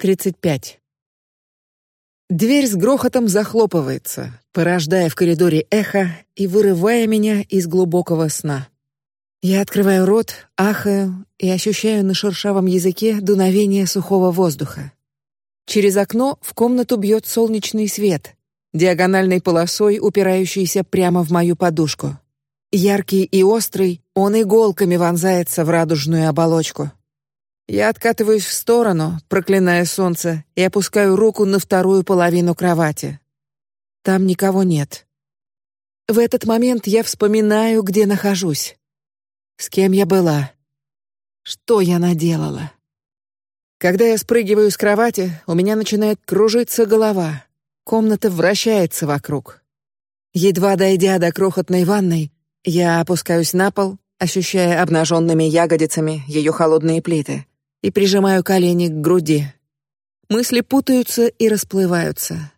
35. Дверь с грохотом захлопывается, порождая в коридоре эхо и вырывая меня из глубокого сна. Я открываю рот, ахаю и ощущаю на шершавом языке дуновение сухого воздуха. Через окно в комнату бьет солнечный свет, диагональной полосой упирающийся прямо в мою подушку. Яркий и острый, он иголками вонзается в радужную оболочку. Я откатываюсь в сторону, проклиная солнце, и опускаю руку на вторую половину кровати. Там никого нет. В этот момент я вспоминаю, где нахожусь, с кем я была, что я наделала. Когда я спрыгиваю с кровати, у меня начинает кружиться голова. Комната вращается вокруг. Едва дойдя до крохотной ванной, я опускаюсь на пол, ощущая обнаженными ягодицами ее холодные плиты, и прижимаю колени к груди. Мысли путаются и расплываются.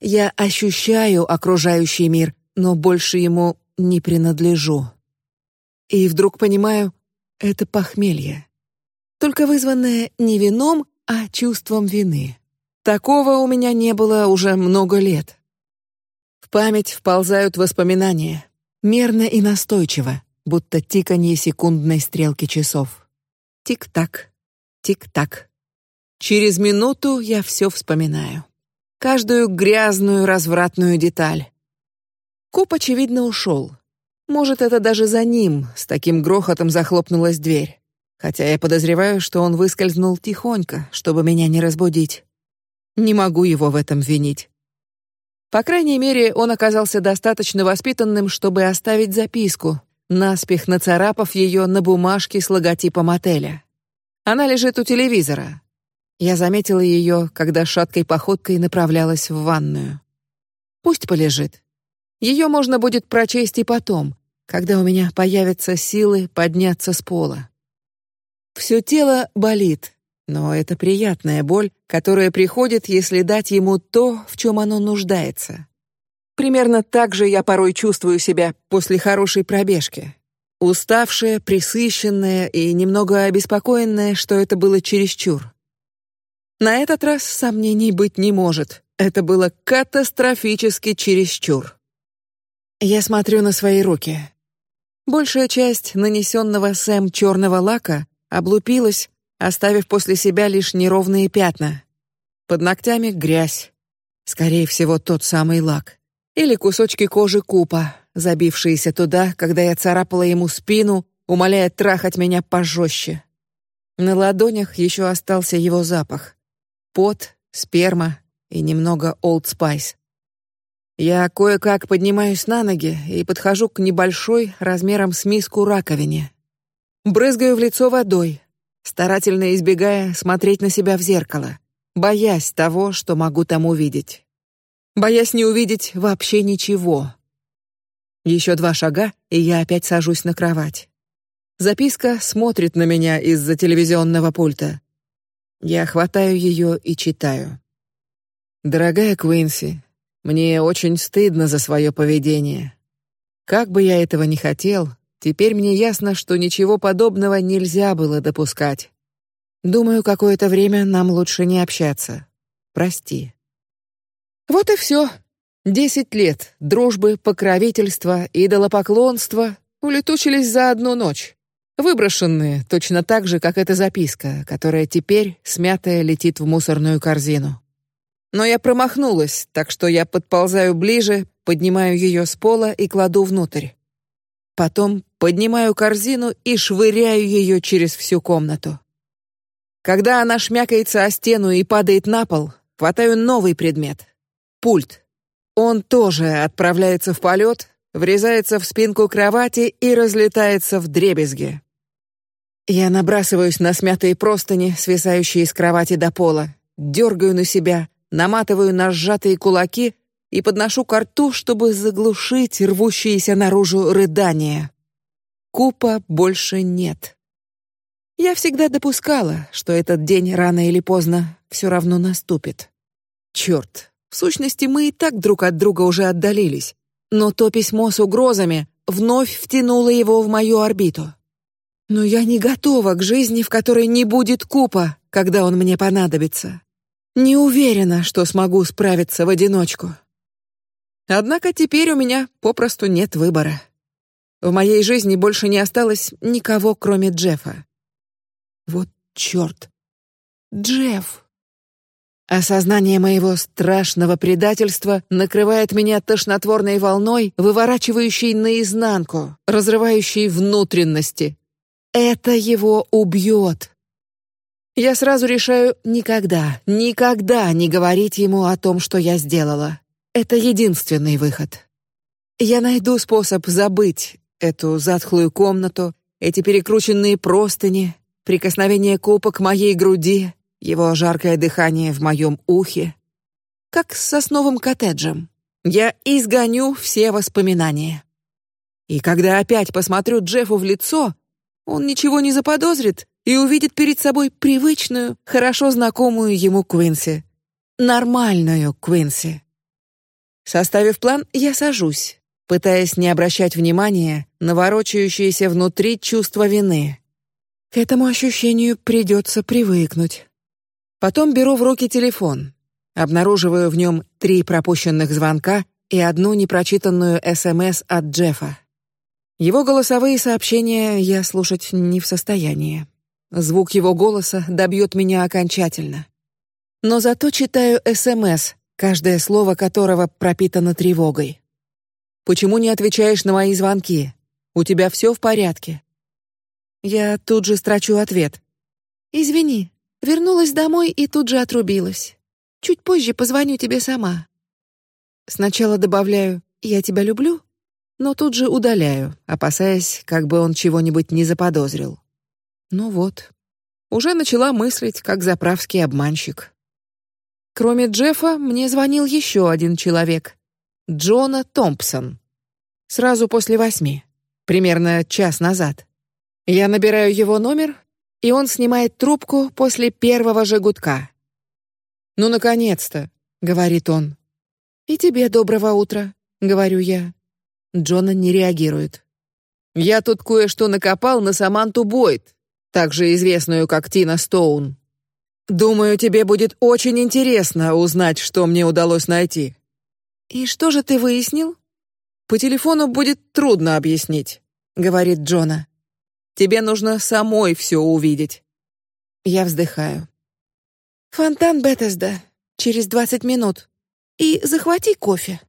Я ощущаю окружающий мир, но больше ему не принадлежу. И вдруг понимаю, это похмелье, только вызванное не вином, а чувством вины. Такого у меня не было уже много лет. В память вползают воспоминания, мерно и настойчиво, будто тиканье секундной стрелки часов. Тик-так, тик-так. Через минуту я все вспоминаю, каждую грязную развратную деталь. Коп очевидно ушел. Может, это даже за ним с таким грохотом захлопнулась дверь. Хотя я подозреваю, что он выскользнул тихонько, чтобы меня не разбудить. Не могу его в этом винить. По крайней мере, он оказался достаточно воспитанным, чтобы оставить записку, наспех нацарапав ее на бумажке с логотипом отеля. Она лежит у телевизора. Я заметила ее, когда шаткой походкой направлялась в ванную. Пусть полежит. Ее можно будет прочесть и потом, когда у меня появятся силы подняться с пола. Все тело болит, но это приятная боль, которая приходит, если дать ему то, в чем оно нуждается. Примерно так же я порой чувствую себя после хорошей пробежки, уставшая, присыщенная и немного обеспокоенная, что это было чересчур. На этот раз сомнений быть не может. Это было катастрофически чересчур. Я смотрю на свои руки. Большая часть нанесенного Сэм черного лака облупилась, оставив после себя лишь неровные пятна. Под ногтями грязь, скорее всего тот самый лак, или кусочки кожи купа, забившиеся туда, когда я царапала ему спину, умоляя трахать меня пожестче. На ладонях еще остался его запах: пот, сперма и немного Old Spice. Я кое-как поднимаюсь на ноги и подхожу к небольшой, размером с миску раковине. Брызгаю в лицо водой, старательно избегая смотреть на себя в зеркало, боясь того, что могу там увидеть, боясь не увидеть вообще ничего. Еще два шага, и я опять сажусь на кровать. Записка смотрит на меня из-за телевизионного пульта. Я хватаю ее и читаю. Дорогая Квинси, мне очень стыдно за свое поведение. Как бы я этого не хотел, Теперь мне ясно, что ничего подобного нельзя было допускать. Думаю, какое-то время нам лучше не общаться. Прости. Вот и все. Десять лет дружбы, покровительства, идолопоклонства улетучились за одну ночь, выброшенные точно так же, как эта записка, которая теперь смятая летит в мусорную корзину. Но я промахнулась, так что я подползаю ближе, поднимаю ее с пола и кладу внутрь. Потом поднимаю корзину и швыряю ее через всю комнату. Когда она шмякается о стену и падает на пол, хватаю новый предмет — пульт. Он тоже отправляется в полет, врезается в спинку кровати и разлетается в дребезги. Я набрасываюсь на смятые простыни, свисающие с кровати до пола, дергаю на себя, наматываю на сжатые кулаки и подношу к рту, чтобы заглушить рвущиеся наружу рыдания. Купа больше нет. Я всегда допускала, что этот день рано или поздно все равно наступит. Черт, в сущности мы и так друг от друга уже отдалились, но то письмо с угрозами вновь втянуло его в мою орбиту. Но я не готова к жизни, в которой не будет Купа, когда он мне понадобится. Не уверена, что смогу справиться в одиночку. Однако теперь у меня попросту нет выбора. В моей жизни больше не осталось никого, кроме Джеффа. Вот черт, Джефф. Осознание моего страшного предательства накрывает меня тошнотворной волной, выворачивающей наизнанку, разрывающей внутренности. Это его убьет. Я сразу решаю никогда, никогда не говорить ему о том, что я сделала. Это единственный выход. Я найду способ забыть эту затхлую комнату, эти перекрученные простыни, прикосновение копа к моей груди, его жаркое дыхание в моем ухе, как с сосновым коттеджем. Я изгоню все воспоминания. И когда опять посмотрю Джеффу в лицо, он ничего не заподозрит и увидит перед собой привычную, хорошо знакомую ему Квинси, нормальную Квинси. Составив план, я сажусь, пытаясь не обращать внимания на ворочающееся внутри чувство вины. К этому ощущению придется привыкнуть. Потом беру в руки телефон, обнаруживаю в нем три пропущенных звонка и одну непрочитанную СМС от Джеффа. Его голосовые сообщения я слушать не в состоянии. Звук его голоса добьет меня окончательно. Но зато читаю СМС, каждое слово которого пропитано тревогой. Почему не отвечаешь на мои звонки? У тебя все в порядке? Я тут же строчу ответ. Извини, Вернулась домой и тут же отрубилась. Чуть позже позвоню тебе сама. Сначала добавляю: я тебя люблю, но тут же удаляю, опасаясь, как бы он чего-нибудь не заподозрил. Ну вот, уже начала мыслить, как заправский обманщик. Кроме Джеффа, мне звонил еще один человек, Джона Томпсон. Сразу после восьми, примерно час назад. Я набираю его номер и он снимает трубку после первого же гудка. Ну наконец-то, говорит он. И тебе доброго утра, говорю я. Джона не реагирует. Я тут кое-что накопал на Саманту Бойд, также известную как Тина Стоун. Думаю, тебе будет очень интересно узнать, что мне удалось найти. И что же ты выяснил? По телефону будет трудно объяснить, говорит Джона. Тебе нужно самой все увидеть. Я вздыхаю. Фонтан Бетесда через двадцать минут. И захвати кофе.